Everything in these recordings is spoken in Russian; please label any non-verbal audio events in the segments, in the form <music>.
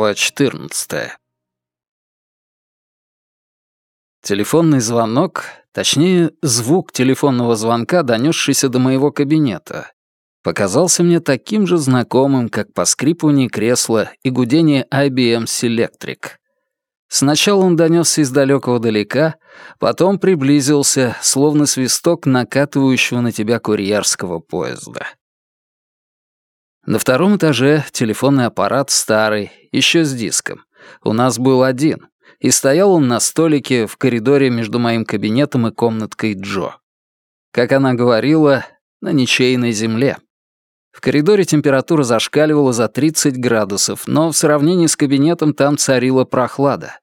Глава 14. Телефонный звонок, точнее, звук телефонного звонка, донесшийся до моего кабинета, показался мне таким же знакомым, как поскрипывание кресла и гудение IBM Selectric. Сначала он донесся из далекого далека, потом приблизился, словно свисток накатывающего на тебя курьерского поезда. На втором этаже телефонный аппарат старый, еще с диском. У нас был один, и стоял он на столике в коридоре между моим кабинетом и комнаткой Джо. Как она говорила, на ничейной земле. В коридоре температура зашкаливала за 30 градусов, но в сравнении с кабинетом там царила прохлада.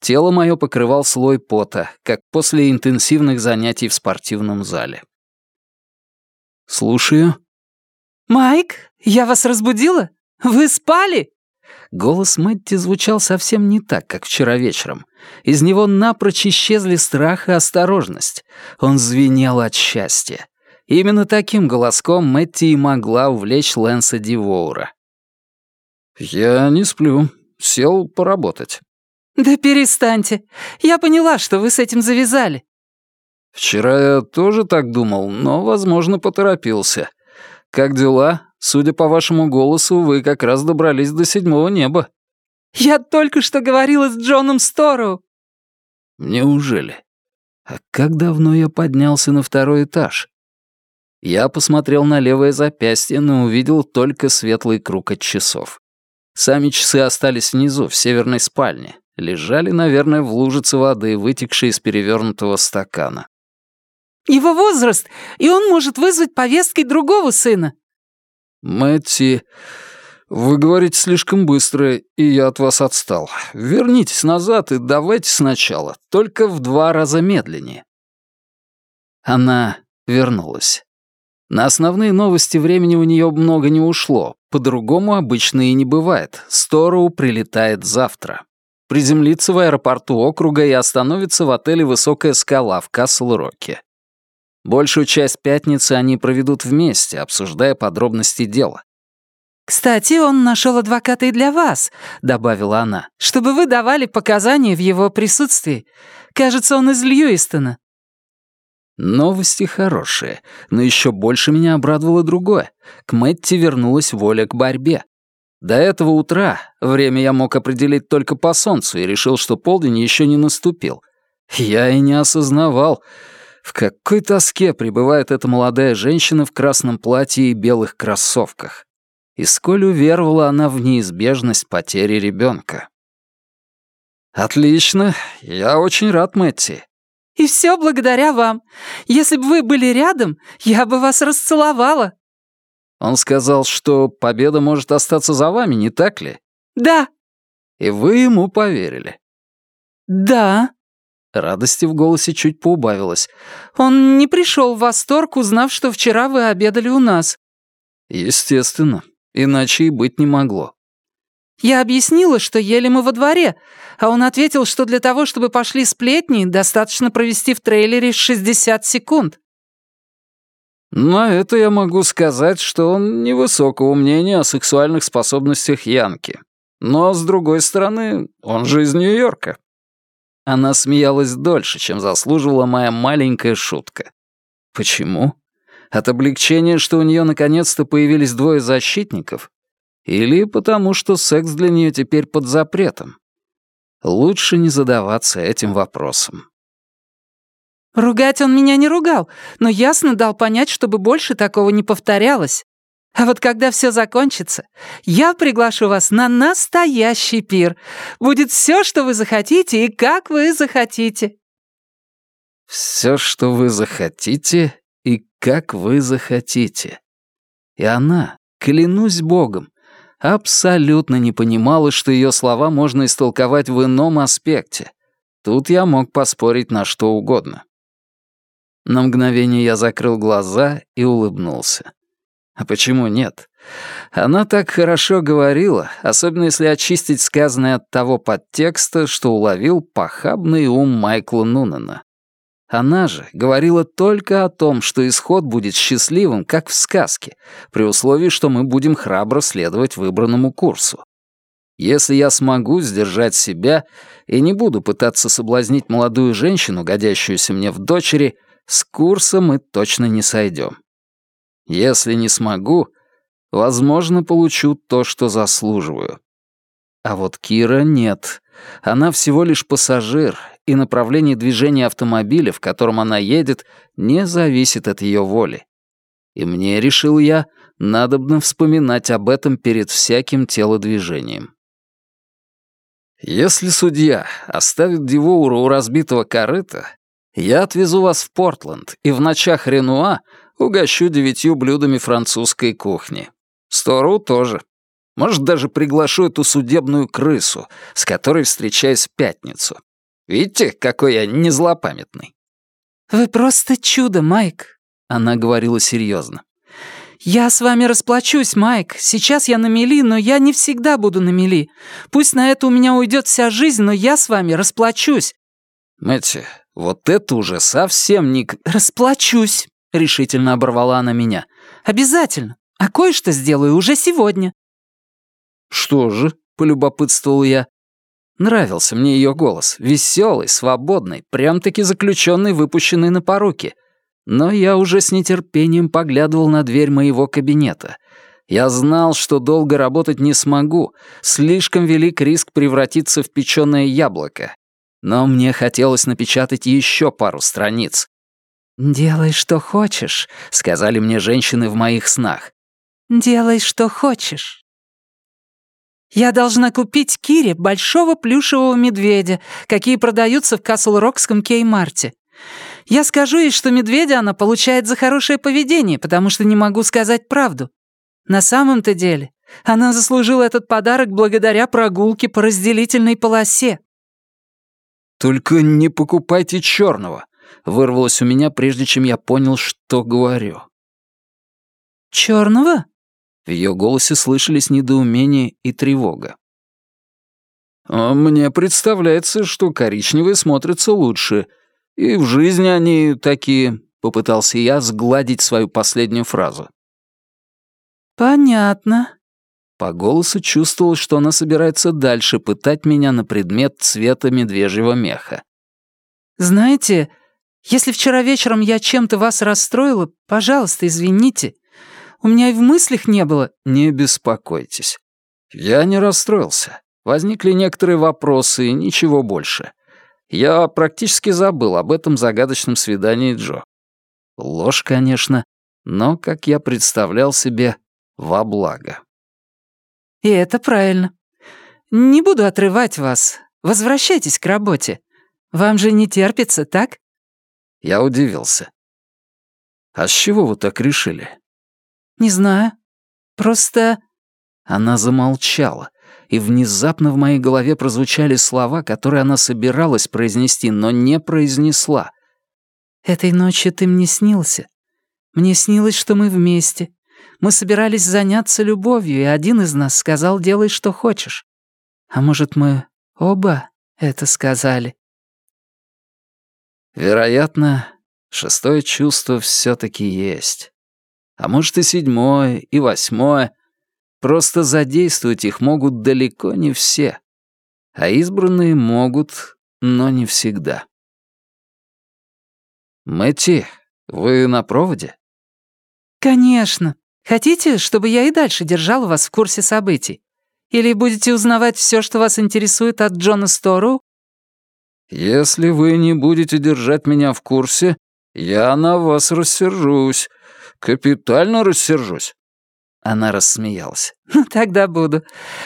Тело мое покрывал слой пота, как после интенсивных занятий в спортивном зале. «Слушаю», «Майк, я вас разбудила? Вы спали?» Голос Мэтти звучал совсем не так, как вчера вечером. Из него напрочь исчезли страх и осторожность. Он звенел от счастья. Именно таким голоском Мэтти и могла увлечь Лэнса Дивоура. «Я не сплю. Сел поработать». «Да перестаньте. Я поняла, что вы с этим завязали». «Вчера я тоже так думал, но, возможно, поторопился. «Как дела? Судя по вашему голосу, вы как раз добрались до седьмого неба». «Я только что говорила с Джоном Стору». «Неужели? А как давно я поднялся на второй этаж?» Я посмотрел на левое запястье, но увидел только светлый круг от часов. Сами часы остались внизу, в северной спальне. Лежали, наверное, в лужице воды, вытекшей из перевернутого стакана. Его возраст, и он может вызвать повесткой другого сына». «Мэтти, вы говорите слишком быстро, и я от вас отстал. Вернитесь назад и давайте сначала, только в два раза медленнее». Она вернулась. На основные новости времени у нее много не ушло. По-другому обычно и не бывает. Стороу прилетает завтра. Приземлится в аэропорту округа и остановится в отеле «Высокая скала» в Касл-Роке. Большую часть пятницы они проведут вместе, обсуждая подробности дела. «Кстати, он нашел адвоката и для вас», — добавила она, «чтобы вы давали показания в его присутствии. Кажется, он из Льюистона». Новости хорошие, но еще больше меня обрадовало другое. К Мэтти вернулась воля к борьбе. До этого утра время я мог определить только по солнцу и решил, что полдень еще не наступил. Я и не осознавал, в какой тоске пребывает эта молодая женщина в красном платье и белых кроссовках. И сколь уверовала она в неизбежность потери ребенка. «Отлично. Я очень рад, Мэтти». «И все благодаря вам. Если бы вы были рядом, я бы вас расцеловала». Он сказал, что победа может остаться за вами, не так ли? «Да». И вы ему поверили? «Да». Радости в голосе чуть поубавилось. «Он не пришел в восторг, узнав, что вчера вы обедали у нас». «Естественно. Иначе и быть не могло». «Я объяснила, что ели мы во дворе, а он ответил, что для того, чтобы пошли сплетни, достаточно провести в трейлере 60 секунд». На это я могу сказать, что он невысокого мнения о сексуальных способностях Янки. Но, с другой стороны, он же из Нью-Йорка. Она смеялась дольше, чем заслуживала моя маленькая шутка. Почему? От облегчения, что у нее наконец-то появились двое защитников? Или потому, что секс для нее теперь под запретом? Лучше не задаваться этим вопросом. «Ругать он меня не ругал, но ясно дал понять, чтобы больше такого не повторялось. А вот когда все закончится, я приглашу вас на настоящий пир. Будет все, что вы захотите и как вы захотите». «Все, что вы захотите и как вы захотите». И она, клянусь богом, абсолютно не понимала, что ее слова можно истолковать в ином аспекте. Тут я мог поспорить на что угодно. На мгновение я закрыл глаза и улыбнулся. А почему нет? Она так хорошо говорила, особенно если очистить сказанное от того подтекста, что уловил похабный ум Майкла Нунана. Она же говорила только о том, что исход будет счастливым, как в сказке, при условии, что мы будем храбро следовать выбранному курсу. Если я смогу сдержать себя и не буду пытаться соблазнить молодую женщину, годящуюся мне в дочери, с курса мы точно не сойдем. Если не смогу, возможно, получу то, что заслуживаю. А вот Кира нет. Она всего лишь пассажир, и направление движения автомобиля, в котором она едет, не зависит от ее воли. И мне, решил я, надобно вспоминать об этом перед всяким телодвижением. Если судья оставит Дивоура у разбитого корыта, я отвезу вас в Портленд и в ночах Ренуа угощу девятью блюдами французской кухни. Стору тоже. Может, даже приглашу эту судебную крысу, с которой встречаюсь в пятницу. Видите, какой я незлопамятный?» «Вы просто чудо, Майк», — она говорила серьезно. «Я с вами расплачусь, Майк. Сейчас я на мели, но я не всегда буду на мели. Пусть на это у меня уйдет вся жизнь, но я с вами расплачусь». Мэтти, вот это уже совсем не... «Расплачусь», — решительно оборвала она меня. «Обязательно. А кое-что сделаю уже сегодня». «Что же?» — полюбопытствовал я. Нравился мне ее голос, веселый, свободный, прям-таки заключенный, выпущенный на поруки. Но я уже с нетерпением поглядывал на дверь моего кабинета. Я знал, что долго работать не смогу, слишком велик риск превратиться в печеное яблоко. Но мне хотелось напечатать еще пару страниц. «Делай, что хочешь», — сказали мне женщины в моих снах. «Делай, что хочешь». Я должна купить Кире большого плюшевого медведя, какие продаются в Касл-Рокском Кей-Марте. Я скажу ей, что медведя она получает за хорошее поведение, потому что не могу сказать правду. На самом-то деле, она заслужила этот подарок благодаря прогулке по разделительной полосе. «Только не покупайте черного», — вырвалось у меня, прежде чем я понял, что говорю. «Черного?» В ее голосе слышались недоумение и тревога. «А «Мне представляется, что коричневые смотрятся лучше, и в жизни они такие», — попытался я сгладить свою последнюю фразу. «Понятно». По голосу чувствовал, что она собирается дальше пытать меня на предмет цвета медвежьего меха. «Знаете, если вчера вечером я чем-то вас расстроила, пожалуйста, извините. У меня и в мыслях не было». «Не беспокойтесь. Я не расстроился. Возникли некоторые вопросы и ничего больше. Я практически забыл об этом загадочном свидании Джо. Ложь, конечно, но, как я представлял себе, во благо. И это правильно. Не буду отрывать вас. Возвращайтесь к работе. Вам же не терпится, так? Я удивился. А с чего вы так решили? «Не знаю. Просто...» Она замолчала, и внезапно в моей голове прозвучали слова, которые она собиралась произнести, но не произнесла. «Этой ночью ты мне снился. Мне снилось, что мы вместе. Мы собирались заняться любовью, и один из нас сказал «делай, что хочешь». А может, мы оба это сказали?» Вероятно, шестое чувство все таки есть а может и седьмое, и восьмое. Просто задействовать их могут далеко не все. А избранные могут, но не всегда. Мэтти, вы на проводе? Конечно. Хотите, чтобы я и дальше держала вас в курсе событий? Или будете узнавать все, что вас интересует от Джона Стору? Если вы не будете держать меня в курсе, я на вас рассержусь, «Капитально рассержусь». Она рассмеялась. <laughs> «Ну, тогда буду.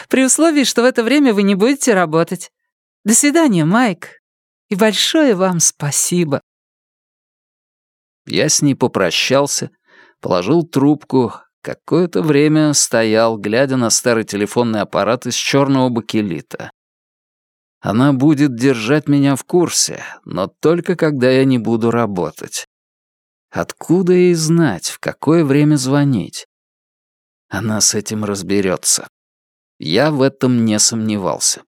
При условии, что в это время вы не будете работать. До свидания, Майк. И большое вам спасибо». Я с ней попрощался, положил трубку, какое-то время стоял, глядя на старый телефонный аппарат из черного бакелита. Она будет держать меня в курсе, но только когда я не буду работать. Откуда ей знать, в какое время звонить? Она с этим разберется. Я в этом не сомневался.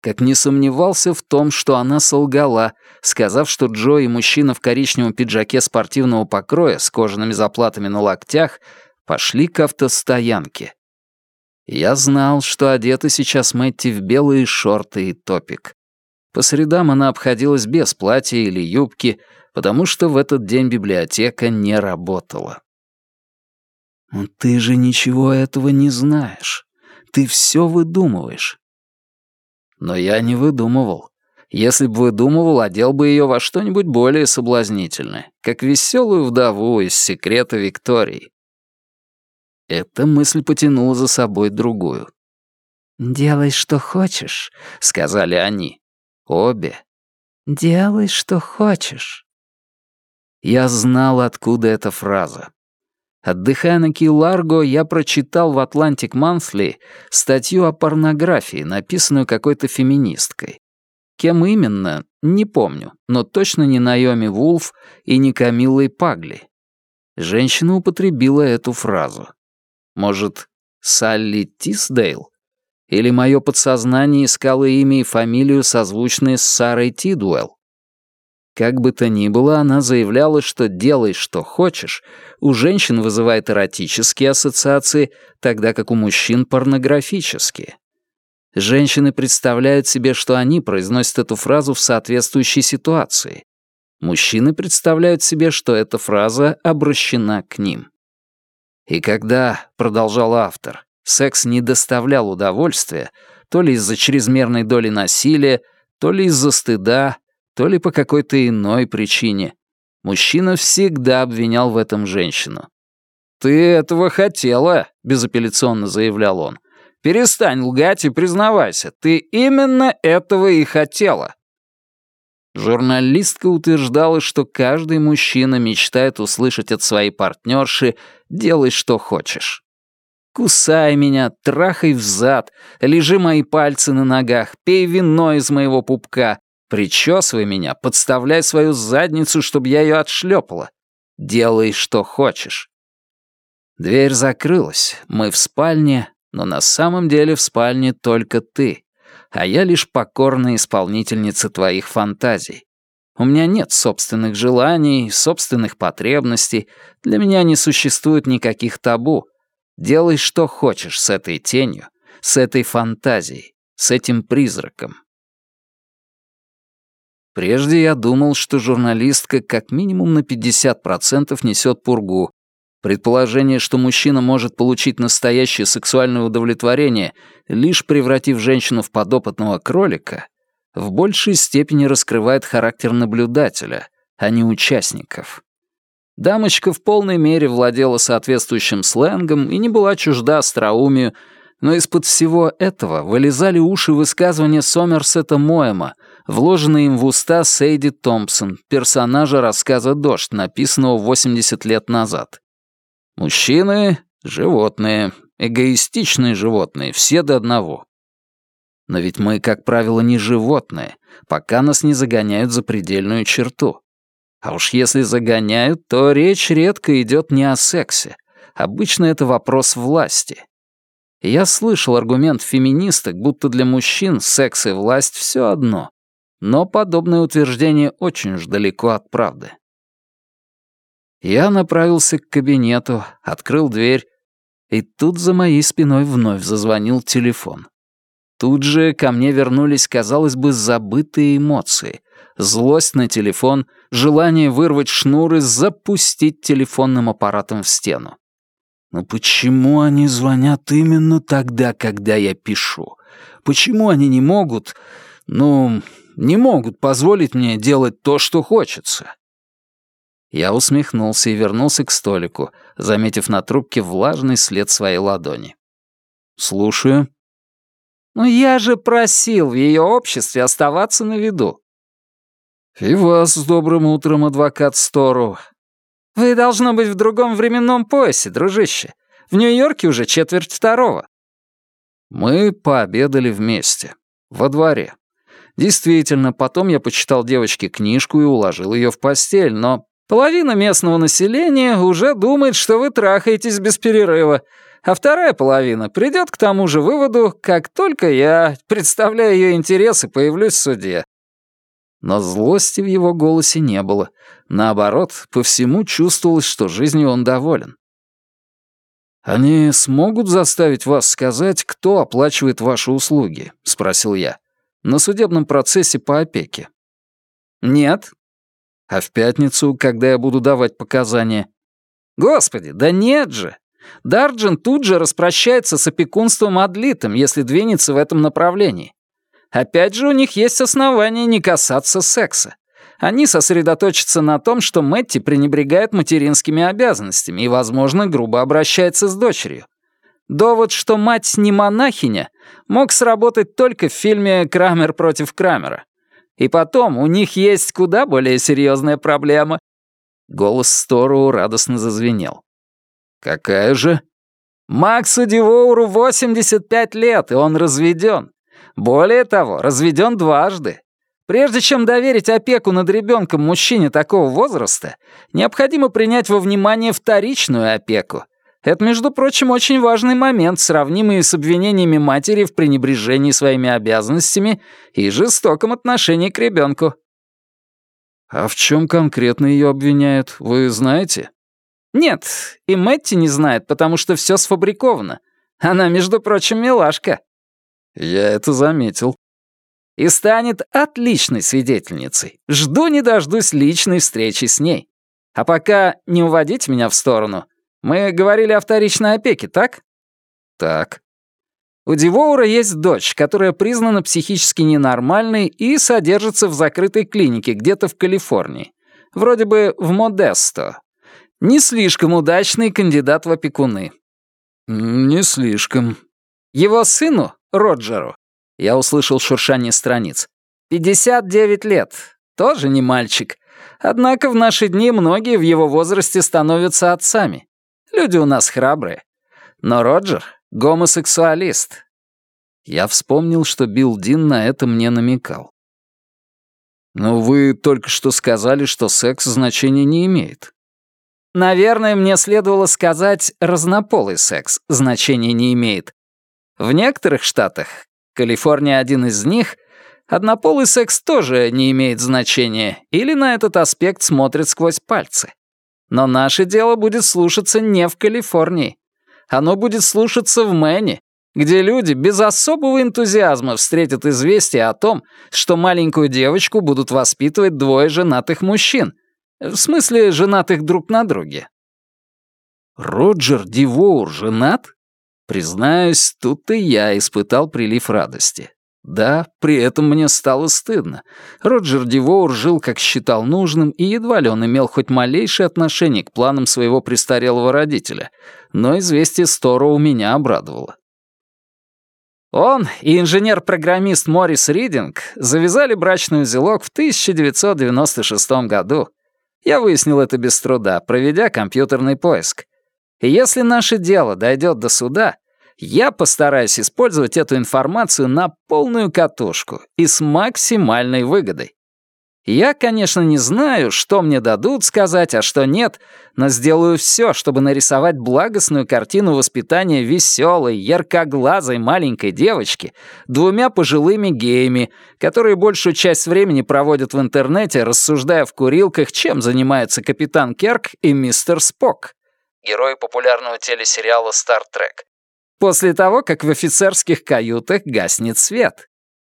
Как не сомневался в том, что она солгала, сказав, что Джо и мужчина в коричневом пиджаке спортивного покроя с кожаными заплатами на локтях пошли к автостоянке. Я знал, что одета сейчас Мэтти в белые шорты и топик. По средам она обходилась без платья или юбки, потому что в этот день библиотека не работала. «Но ты же ничего этого не знаешь. Ты все выдумываешь». Но я не выдумывал. Если бы выдумывал, одел бы ее во что-нибудь более соблазнительное, как веселую вдову из «Секрета Виктории». Эта мысль потянула за собой другую. «Делай, что хочешь», — сказали они. Обе. «Делай, что хочешь». Я знал, откуда эта фраза. Отдыхая на Ки-Ларго, я прочитал в Atlantic Monthly статью о порнографии, написанную какой-то феминисткой. Кем именно, не помню, но точно не Найоми Вулф и не Камиллой Пагли. Женщина употребила эту фразу. Может, Салли Тисдейл? Или мое подсознание искало имя и фамилию, созвучные с Сарой Тидуэлл? Как бы то ни было, она заявляла, что «делай, что хочешь» у женщин вызывает эротические ассоциации, тогда как у мужчин — порнографические. Женщины представляют себе, что они произносят эту фразу в соответствующей ситуации. Мужчины представляют себе, что эта фраза обращена к ним. И когда, продолжал автор, секс не доставлял удовольствия, то ли из-за чрезмерной доли насилия, то ли из-за стыда, то ли по какой-то иной причине. Мужчина всегда обвинял в этом женщину. «Ты этого хотела», — безапелляционно заявлял он. «Перестань лгать и признавайся, ты именно этого и хотела». Журналистка утверждала, что каждый мужчина мечтает услышать от своей партнерши «делай, что хочешь». Кусай меня, трахай взад, лежи мои пальцы на ногах, пей вино из моего пупка, Причесывай меня, подставляй свою задницу, чтобы я ее отшлепала. Делай, что хочешь. Дверь закрылась, мы в спальне, но на самом деле в спальне только ты, а я лишь покорная исполнительница твоих фантазий. У меня нет собственных желаний, собственных потребностей, для меня не существует никаких табу. Делай, что хочешь с этой тенью, с этой фантазией, с этим призраком. Прежде я думал, что журналистка как минимум на 50% несет пургу. Предположение, что мужчина может получить настоящее сексуальное удовлетворение, лишь превратив женщину в подопытного кролика, в большей степени раскрывает характер наблюдателя, а не участников. Дамочка в полной мере владела соответствующим сленгом и не была чужда остроумию, но из-под всего этого вылезали уши высказывания Сомерсета Моэма — вложенный им в уста Сейди Томпсон, персонажа рассказа «Дождь», написанного 80 лет назад. Мужчины — животные, эгоистичные животные, все до одного. Но ведь мы, как правило, не животные, пока нас не загоняют за предельную черту. А уж если загоняют, то речь редко идет не о сексе. Обычно это вопрос власти. Я слышал аргумент феминисток, будто для мужчин секс и власть все одно. Но подобное утверждение очень уж далеко от правды. Я направился к кабинету, открыл дверь, и тут за моей спиной вновь зазвонил телефон. Тут же ко мне вернулись, казалось бы, забытые эмоции. Злость на телефон, желание вырвать шнур и запустить телефонным аппаратом в стену. Но почему они звонят именно тогда, когда я пишу? Почему они не могут, ну, не могут позволить мне делать то, что хочется. Я усмехнулся и вернулся к столику, заметив на трубке влажный след своей ладони. «Слушаю». «Ну я же просил в ее обществе оставаться на виду». «И вас с добрым утром, адвокат Стору». «Вы, должно быть, в другом временном поясе, дружище. В Нью-Йорке уже четверть второго». Мы пообедали вместе. Во дворе. Действительно, потом я почитал девочке книжку и уложил ее в постель, но половина местного населения уже думает, что вы трахаетесь без перерыва, а вторая половина придет к тому же выводу, как только я, представляя ее интересы, появлюсь в суде. Но злости в его голосе не было. Наоборот, по всему чувствовалось, что жизнью он доволен. «Они смогут заставить вас сказать, кто оплачивает ваши услуги?» — спросил я. «На судебном процессе по опеке». «Нет». «А в пятницу, когда я буду давать показания?» «Господи, да нет же! Дарджин тут же распрощается с опекунством Адлитом, если двинется в этом направлении. Опять же, у них есть основания не касаться секса. Они сосредоточатся на том, что Мэтти пренебрегает материнскими обязанностями и, возможно, грубо обращается с дочерью. Довод, что мать не монахиня, мог сработать только в фильме «Крамер против Крамера». И потом, у них есть куда более серьезная проблема. Голос Стору радостно зазвенел. «Какая же?» «Максу Дивоуру 85 лет, и он разведен. Более того, разведен дважды. Прежде чем доверить опеку над ребенком мужчине такого возраста, необходимо принять во внимание вторичную опеку. Это, между прочим, очень важный момент, сравнимый с обвинениями матери в пренебрежении своими обязанностями и жестоком отношении к ребенку. «А в чем конкретно ее обвиняют, вы знаете?» «Нет, и Мэтти не знает, потому что все сфабриковано. Она, между прочим, милашка». «Я это заметил», и станет отличной свидетельницей. Жду не дождусь личной встречи с ней. А пока не уводите меня в сторону. Мы говорили о вторичной опеке, так? Так. У Дивоура есть дочь, которая признана психически ненормальной и содержится в закрытой клинике где-то в Калифорнии. Вроде бы в Модесто. Не слишком удачный кандидат в опекуны. Не слишком. Его сыну, Роджеру, я услышал шуршание страниц. «Пятьдесят девять лет. Тоже не мальчик. Однако в наши дни многие в его возрасте становятся отцами. Люди у нас храбрые. Но Роджер — гомосексуалист». Я вспомнил, что Билл Дин на это мне намекал. «Но вы только что сказали, что секс значения не имеет». «Наверное, мне следовало сказать, разнополый секс значения не имеет. В некоторых штатах, Калифорния один из них, однополый секс тоже не имеет значения или на этот аспект смотрит сквозь пальцы. Но наше дело будет слушаться не в Калифорнии. Оно будет слушаться в Мэне, где люди без особого энтузиазма встретят известие о том, что маленькую девочку будут воспитывать двое женатых мужчин. В смысле, женатых друг на друге. Роджер Дивоур женат? Признаюсь, тут и я испытал прилив радости. Да, при этом мне стало стыдно. Роджер Дивоур жил, как считал нужным, и едва ли он имел хоть малейшее отношение к планам своего престарелого родителя, но известие Стора у меня обрадовало. Он и инженер-программист Моррис Ридинг завязали брачный узелок в 1996 году. Я выяснил это без труда, проведя компьютерный поиск. И если наше дело дойдет до суда, я постараюсь использовать эту информацию на полную катушку и с максимальной выгодой. Я, конечно, не знаю, что мне дадут сказать, а что нет, но сделаю все, чтобы нарисовать благостную картину воспитания веселой, яркоглазой маленькой девочки двумя пожилыми геями, которые большую часть времени проводят в интернете, рассуждая в курилках, чем занимаются капитан Керк и мистер Спок герои популярного телесериала «Стар Трек». После того, как в офицерских каютах гаснет свет.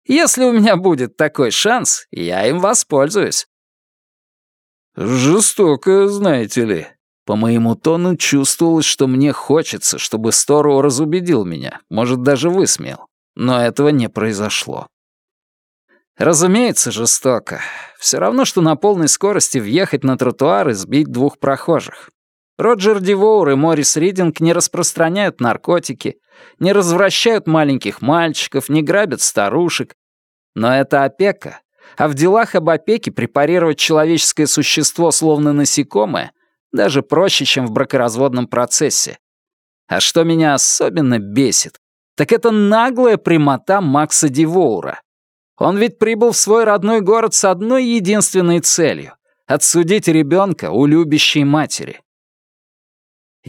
Если у меня будет такой шанс, я им воспользуюсь. Жестоко, знаете ли. По моему тону чувствовалось, что мне хочется, чтобы Сторо разубедил меня, может, даже высмеял. Но этого не произошло. Разумеется, жестоко. Все равно, что на полной скорости въехать на тротуар и сбить двух прохожих. Роджер Дивоур и Моррис Ридинг не распространяют наркотики, не развращают маленьких мальчиков, не грабят старушек. Но это опека. А в делах об опеке препарировать человеческое существо словно насекомое даже проще, чем в бракоразводном процессе. А что меня особенно бесит, так это наглая прямота Макса Дивоура. Он ведь прибыл в свой родной город с одной единственной целью — отсудить ребенка у любящей матери.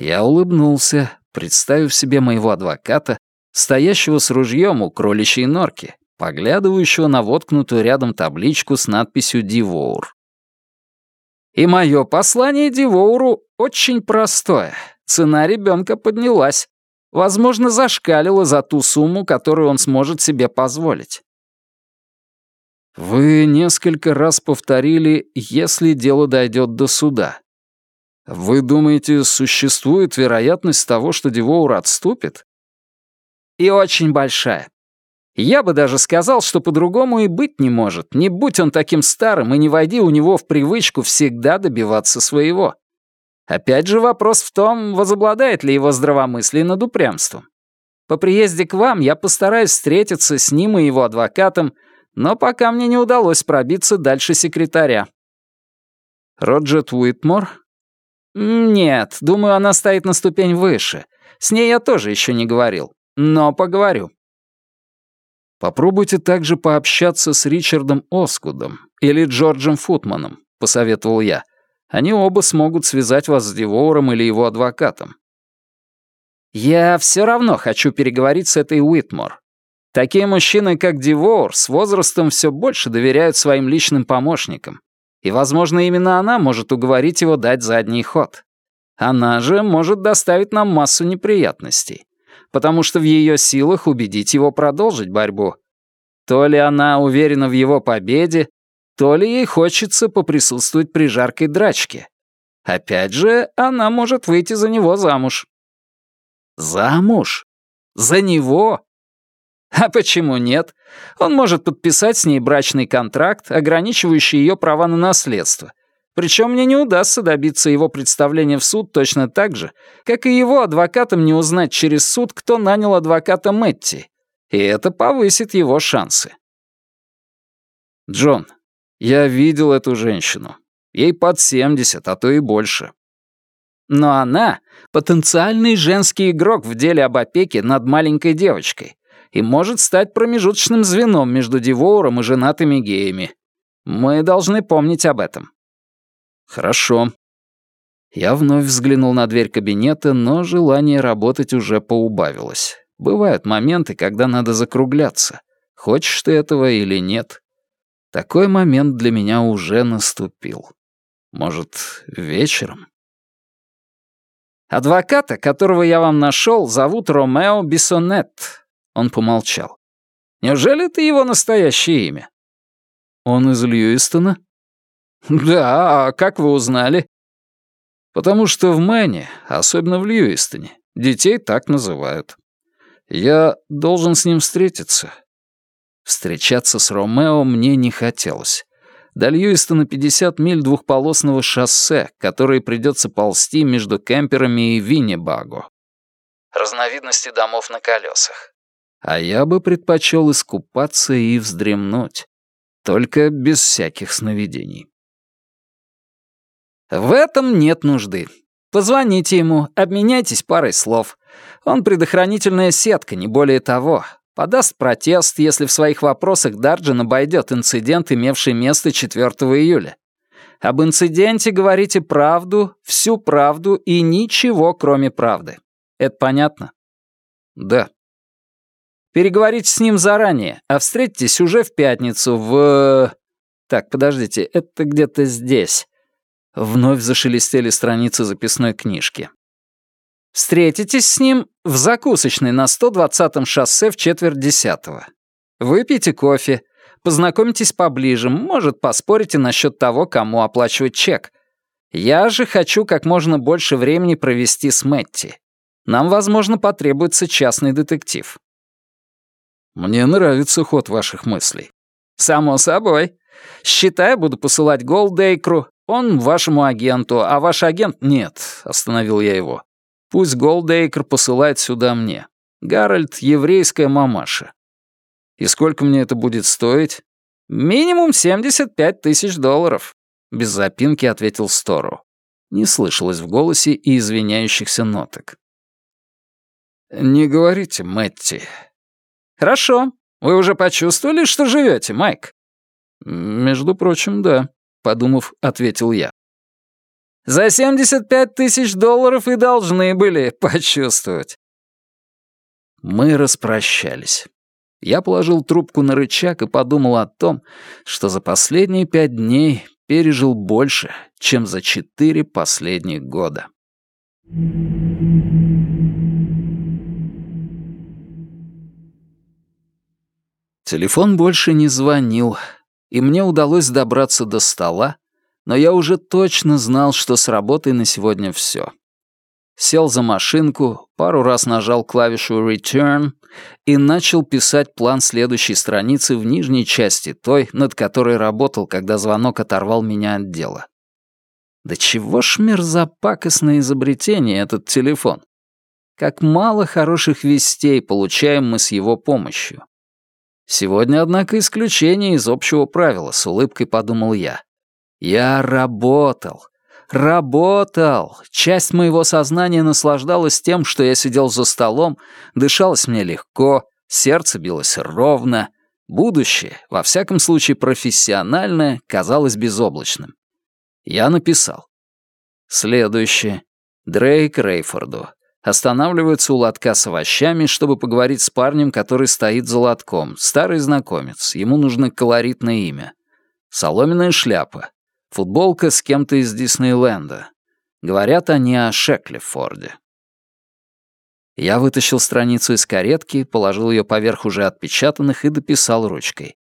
Я улыбнулся, представив себе моего адвоката, стоящего с ружьем у кроличьей норки, поглядывающего на воткнутую рядом табличку с надписью «Дивоур». И мое послание Дивоуру очень простое. цена ребенка поднялась. Возможно, зашкалила за ту сумму, которую он сможет себе позволить. Вы несколько раз повторили «если дело дойдет до суда». Вы думаете, существует вероятность того, что Девоур отступит? И очень большая. Я бы даже сказал, что по-другому и быть не может, не будь он таким старым и не войди у него в привычку всегда добиваться своего. Опять же вопрос в том, возобладает ли его здравомыслие над упрямством. По приезде к вам я постараюсь встретиться с ним и его адвокатом, но пока мне не удалось пробиться дальше секретаря. Роджет Уитмор? Нет, думаю, она стоит на ступень выше. С ней я тоже еще не говорил, но поговорю. Попробуйте также пообщаться с Ричардом Оскудом или Джорджем Футманом, посоветовал я. Они оба смогут связать вас с Дивором или его адвокатом. Я все равно хочу переговорить с этой Уитмор. Такие мужчины, как Дивор, с возрастом все больше доверяют своим личным помощникам. И, возможно, именно она может уговорить его дать задний ход. Она же может доставить нам массу неприятностей потому что в ее силах убедить его продолжить борьбу. То ли она уверена в его победе, то ли ей хочется поприсутствовать при жаркой драчке. Опять же, она может выйти за него замуж. Замуж? За него? А почему нет? Он может подписать с ней брачный контракт, ограничивающий ее права на наследство, причем мне не удастся добиться его представления в суд точно так же, как и его адвокатам не узнать через суд, кто нанял адвоката Мэтти. И это повысит его шансы. Джон, я видел эту женщину. Ей под 70, а то и больше. Но она — потенциальный женский игрок в деле об опеке над маленькой девочкой и может стать промежуточным звеном между Дивоуром и женатыми геями. Мы должны помнить об этом. «Хорошо». Я вновь взглянул на дверь кабинета, но желание работать уже поубавилось. Бывают моменты, когда надо закругляться. Хочешь ты этого или нет. Такой момент для меня уже наступил. Может, вечером? «Адвоката, которого я вам нашел, зовут Ромео Бессонет». Он помолчал. «Неужели это его настоящее имя?» «Он из Льюистона?» «Да, а как вы узнали?» «Потому что в Мэне, особенно в Льюистоне, детей так называют. Я должен с ним встретиться». Встречаться с Ромео мне не хотелось. До Льюистона 50 миль двухполосного шоссе, которые придется ползти между кемперами и Виннебаго. Разновидности домов на колесах. А я бы предпочел искупаться и вздремнуть. Только без всяких сновидений. В этом нет нужды. Позвоните ему, обменяйтесь парой слов. Он предохранительная сетка, не более того. Подаст протест, если в своих вопросах Дарджин обойдет инцидент, имевший место 4 июля. Об инциденте говорите правду, всю правду и ничего, кроме правды. Это понятно? Да. Переговорите с ним заранее, а встретитесь уже в пятницу в... Так, подождите, это где-то здесь. Вновь зашелестели страницы записной книжки. «Встретитесь с ним в закусочной на 120-м шоссе в четверть десятого. Выпейте кофе, познакомитесь поближе, может, поспорите насчет того, кому оплачивать чек. Я же хочу как можно больше времени провести с Мэтти. Нам, возможно, потребуется частный детектив». «Мне нравится ход ваших мыслей». «Само собой. Счета я буду посылать Голдейкеру, он вашему агенту, а ваш агент — нет», — остановил я его. «Пусть Голдейкер посылает сюда мне. Гарольд — еврейская мамаша. И сколько мне это будет стоить?» «Минимум 75 тысяч долларов», — без запинки ответил Стору. Не слышалось в голосе и извиняющихся ноток. «Не говорите, Мэтти». «Хорошо. Вы уже почувствовали, что живете, Майк?» «Между прочим, да», — подумав, ответил я. «За 75 тысяч долларов и должны были почувствовать». Мы распрощались. Я положил трубку на рычаг и подумал о том, что за последние пять дней пережил больше, чем за четыре последних года. Thank you. Телефон больше не звонил, и мне удалось добраться до стола, но я уже точно знал, что с работой на сегодня все. Сел за машинку, пару раз нажал клавишу «Return» и начал писать план следующей страницы в нижней части той, над которой работал, когда звонок оторвал меня от дела. Да чего ж мерзопакостное изобретение этот телефон. Как мало хороших вестей получаем мы с его помощью. Сегодня, однако, исключение из общего правила, с улыбкой подумал я. Я работал. Работал. Часть моего сознания наслаждалась тем, что я сидел за столом, дышалось мне легко, сердце билось ровно. Будущее, во всяком случае профессиональное, казалось безоблачным. Я написал. Следующее. Дрейк Рейфорду. Останавливается у лотка с овощами, чтобы поговорить с парнем, который стоит за лотком. Старый знакомец. Ему нужно колоритное имя. Соломенная шляпа. Футболка с кем-то из Диснейленда. Говорят они о Шеклифорде. Я вытащил страницу из каретки, положил ее поверх уже отпечатанных и дописал ручкой.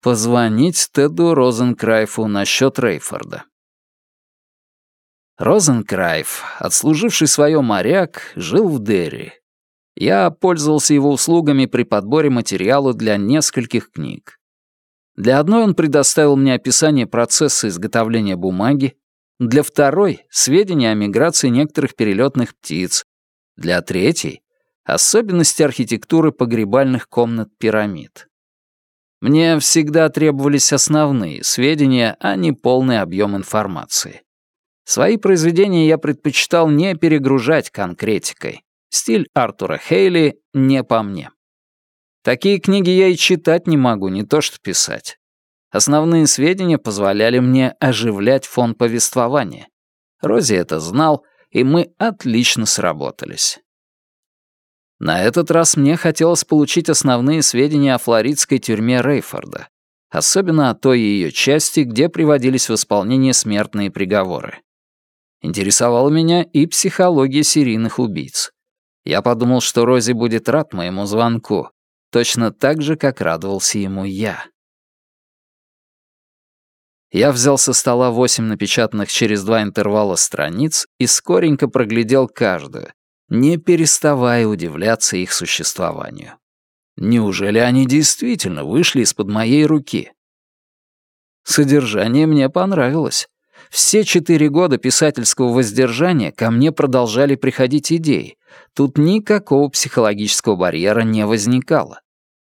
Позвонить Теду Розенкрайфу насчет Рейфорда. Розенкрайф, отслуживший свое моряк, жил в Дерри. Я пользовался его услугами при подборе материала для нескольких книг. Для одной он предоставил мне описание процесса изготовления бумаги, для второй — сведения о миграции некоторых перелетных птиц, для третьей — особенности архитектуры погребальных комнат пирамид. Мне всегда требовались основные сведения, а не полный объем информации. Свои произведения я предпочитал не перегружать конкретикой. Стиль Артура Хейли не по мне. Такие книги я и читать не могу, не то что писать. Основные сведения позволяли мне оживлять фон повествования. Рози это знал, и мы отлично сработались. На этот раз мне хотелось получить основные сведения о флоридской тюрьме Рейфорда, особенно о той ее части, где приводились в исполнение смертные приговоры. Интересовала меня и психология серийных убийц. Я подумал, что Рози будет рад моему звонку, точно так же, как радовался ему я. Я взял со стола восемь напечатанных через два интервала страниц и скоренько проглядел каждую, не переставая удивляться их существованию. Неужели они действительно вышли из-под моей руки? Содержание мне понравилось. Все четыре года писательского воздержания ко мне продолжали приходить идеи. Тут никакого психологического барьера не возникало.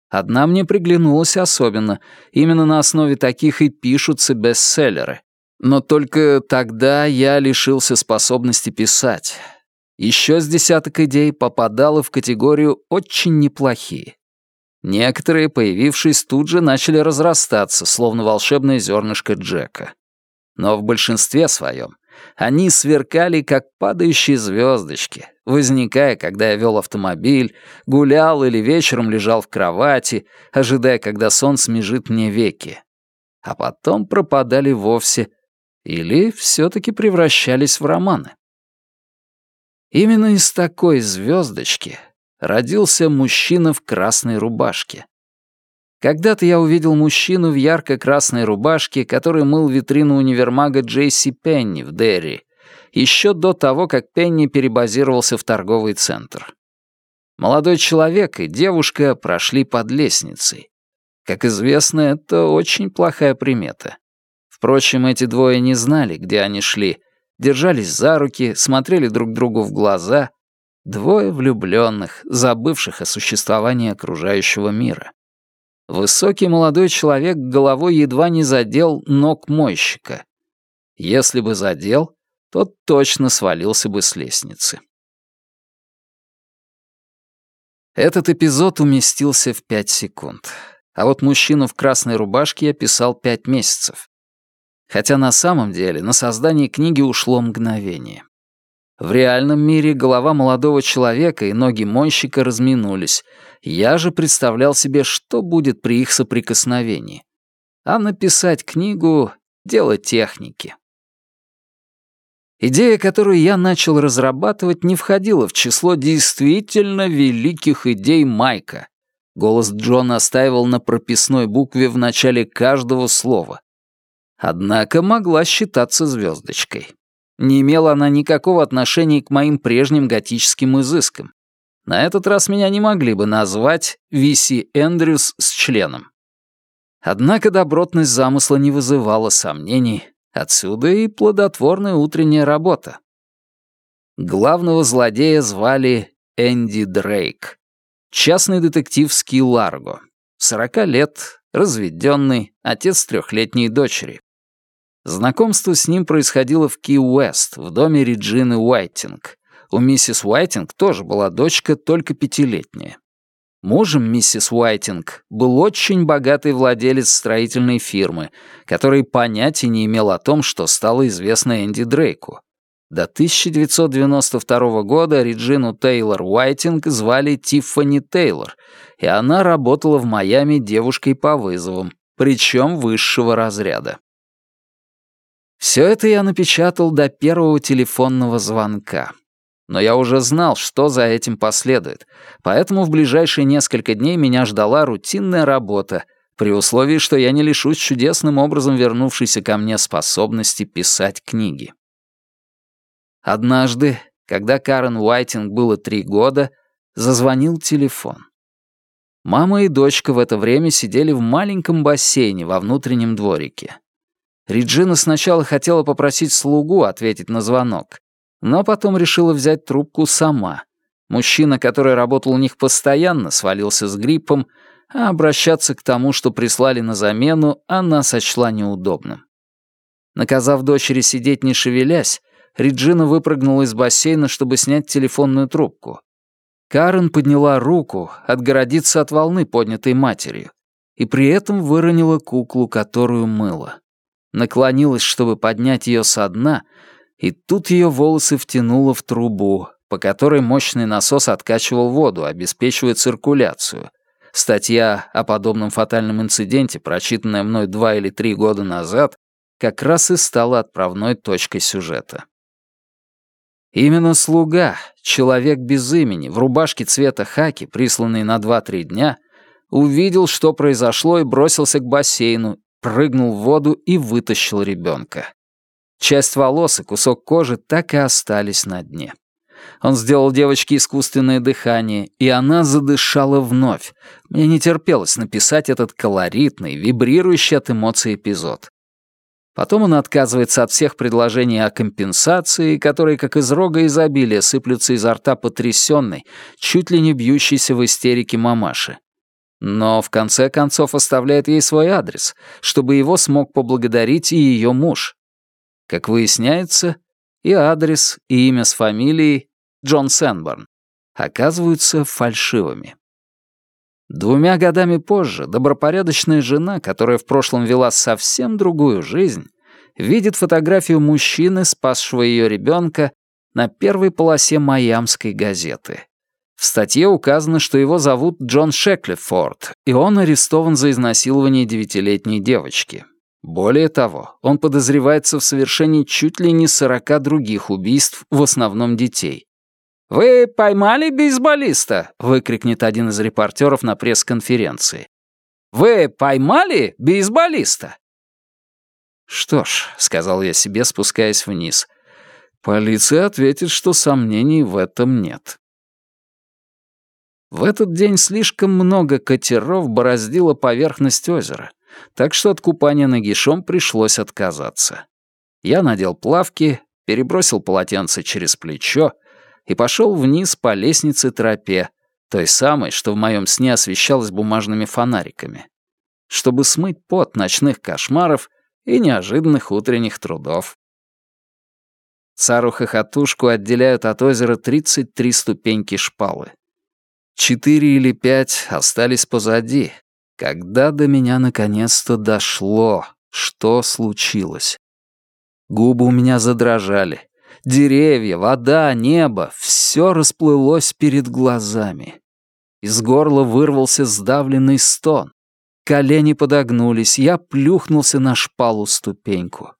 Одна мне приглянулась особенно. Именно на основе таких и пишутся бестселлеры. Но только тогда я лишился способности писать. Еще с десяток идей попадало в категорию «очень неплохие». Некоторые, появившись тут же, начали разрастаться, словно волшебное зернышко Джека. Но в большинстве своем они сверкали, как падающие звездочки, возникая, когда я вел автомобиль, гулял или вечером лежал в кровати, ожидая, когда сон смежит мне веки. А потом пропадали вовсе или все-таки превращались в романы. Именно из такой звездочки родился мужчина в красной рубашке. Когда-то я увидел мужчину в ярко-красной рубашке, который мыл витрину универмага Джейси Пенни в Дерри, еще до того, как Пенни перебазировался в торговый центр. Молодой человек и девушка прошли под лестницей. Как известно, это очень плохая примета. Впрочем, эти двое не знали, где они шли, держались за руки, смотрели друг другу в глаза. Двое влюбленных, забывших о существовании окружающего мира. Высокий молодой человек головой едва не задел ног мойщика. Если бы задел, тот точно свалился бы с лестницы. Этот эпизод уместился в пять секунд. А вот мужчину в красной рубашке я писал пять месяцев. Хотя на самом деле на создание книги ушло мгновение. В реальном мире голова молодого человека и ноги мойщика разминулись. Я же представлял себе, что будет при их соприкосновении. А написать книгу — дело техники. Идея, которую я начал разрабатывать, не входила в число действительно великих идей Майка. Голос Джона настаивал на прописной букве в начале каждого слова. Однако могла считаться звездочкой. Не имела она никакого отношения к моим прежним готическим изыскам. На этот раз меня не могли бы назвать Виси Эндрюс с членом. Однако добротность замысла не вызывала сомнений, отсюда и плодотворная утренняя работа. Главного злодея звали Энди Дрейк. Частный детектив с Ки-Ларго. Сорока лет, разведенный, отец трехлетней дочери. Знакомство с ним происходило в Ки-Уэст, в доме Реджины Уайтинг. У миссис Уайтинг тоже была дочка, только пятилетняя. Мужем миссис Уайтинг был очень богатый владелец строительной фирмы, который понятия не имел о том, что стало известно Энди Дрейку. До 1992 года Реджину Тейлор Уайтинг звали Тиффани Тейлор, и она работала в Майами девушкой по вызовам, причем высшего разряда. Все это я напечатал до первого телефонного звонка. Но я уже знал, что за этим последует, поэтому в ближайшие несколько дней меня ждала рутинная работа, при условии, что я не лишусь чудесным образом вернувшейся ко мне способности писать книги. Однажды, когда Карен Уайтинг было три года, зазвонил телефон. Мама и дочка в это время сидели в маленьком бассейне во внутреннем дворике. Реджина сначала хотела попросить слугу ответить на звонок, но потом решила взять трубку сама. Мужчина, который работал у них постоянно, свалился с гриппом, а обращаться к тому, что прислали на замену, она сочла неудобным. Наказав дочери сидеть не шевелясь, Реджина выпрыгнула из бассейна, чтобы снять телефонную трубку. Карен подняла руку, отгородиться от волны, поднятой матерью, и при этом выронила куклу, которую мыла. Наклонилась, чтобы поднять ее со дна, и тут ее волосы втянуло в трубу, по которой мощный насос откачивал воду, обеспечивая циркуляцию. Статья о подобном фатальном инциденте, прочитанная мной два или три года назад, как раз и стала отправной точкой сюжета. Именно слуга, человек без имени, в рубашке цвета хаки, присланный на 2-3 дня, увидел, что произошло, и бросился к бассейну, прыгнул в воду и вытащил ребенка. Часть волос и кусок кожи так и остались на дне. Он сделал девочке искусственное дыхание, и она задышала вновь. Мне не терпелось написать этот колоритный, вибрирующий от эмоций эпизод. Потом он отказывается от всех предложений о компенсации, которые, как из рога изобилия, сыплются изо рта потрясенной, чуть ли не бьющейся в истерике мамаши. Но в конце концов оставляет ей свой адрес, чтобы его смог поблагодарить и ее муж. Как выясняется, и адрес, и имя с фамилией Джон Сенборн оказываются фальшивыми. Двумя годами позже добропорядочная жена, которая в прошлом вела совсем другую жизнь, видит фотографию мужчины, спасшего ее ребенка, на первой полосе майамской газеты. В статье указано, что его зовут Джон Шеклифорд, и он арестован за изнасилование девятилетней девочки. Более того, он подозревается в совершении чуть ли не сорока других убийств, в основном детей. «Вы поймали бейсболиста?» — выкрикнет один из репортеров на пресс-конференции. «Вы поймали бейсболиста?» «Что ж», — сказал я себе, спускаясь вниз, — «полиция ответит, что сомнений в этом нет». В этот день слишком много катеров бороздило поверхность озера, так что от купания нагишом пришлось отказаться. Я надел плавки, перебросил полотенце через плечо, и пошел вниз по лестнице-тропе, той самой, что в моем сне освещалась бумажными фонариками, чтобы смыть пот ночных кошмаров и неожиданных утренних трудов. Цару-хохотушку отделяют от озера 33 ступеньки шпалы. Четыре или пять остались позади, когда до меня наконец-то дошло, что случилось. Губы у меня задрожали, Деревья, вода, небо — все расплылось перед глазами. Из горла вырвался сдавленный стон. Колени подогнулись, я плюхнулся на шпалу ступеньку.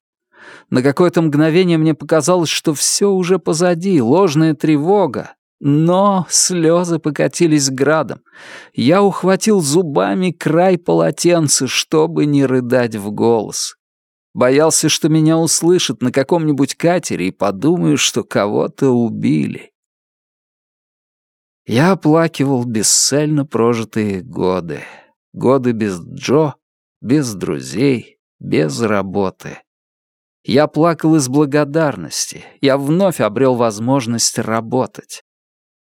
На какое-то мгновение мне показалось, что все уже позади, ложная тревога, Но слезы покатились градом. Я ухватил зубами край полотенца, чтобы не рыдать в голос. Боялся, что меня услышат на каком-нибудь катере и подумают, что кого-то убили. Я оплакивал бесцельно прожитые годы. Годы без Джо, без друзей, без работы. Я плакал из благодарности. Я вновь обрел возможность работать.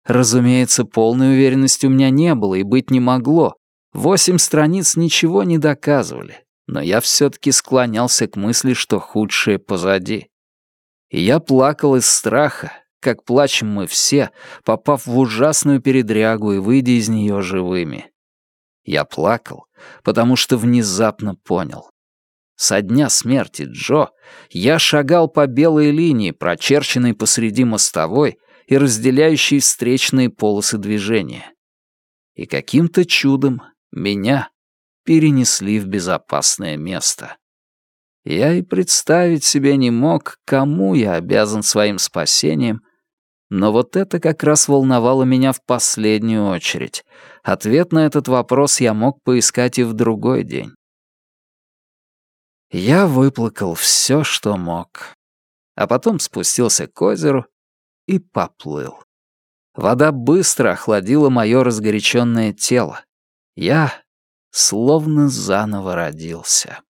Разумеется, полной уверенности у меня не было и быть не могло. Восемь страниц ничего не доказывали, но я все-таки склонялся к мысли, что худшее позади. И я плакал из страха, как плачем мы все, попав в ужасную передрягу и выйдя из нее живыми. Я плакал, потому что внезапно понял. Со дня смерти Джо я шагал по белой линии, прочерченной посреди мостовой, и разделяющие встречные полосы движения. И каким-то чудом меня перенесли в безопасное место. Я и представить себе не мог, кому я обязан своим спасением, но вот это как раз волновало меня в последнюю очередь. Ответ на этот вопрос я мог поискать и в другой день. Я выплакал все, что мог. А потом спустился к озеру и поплыл. Вода быстро охладила мое разгоряченное тело. Я словно заново родился.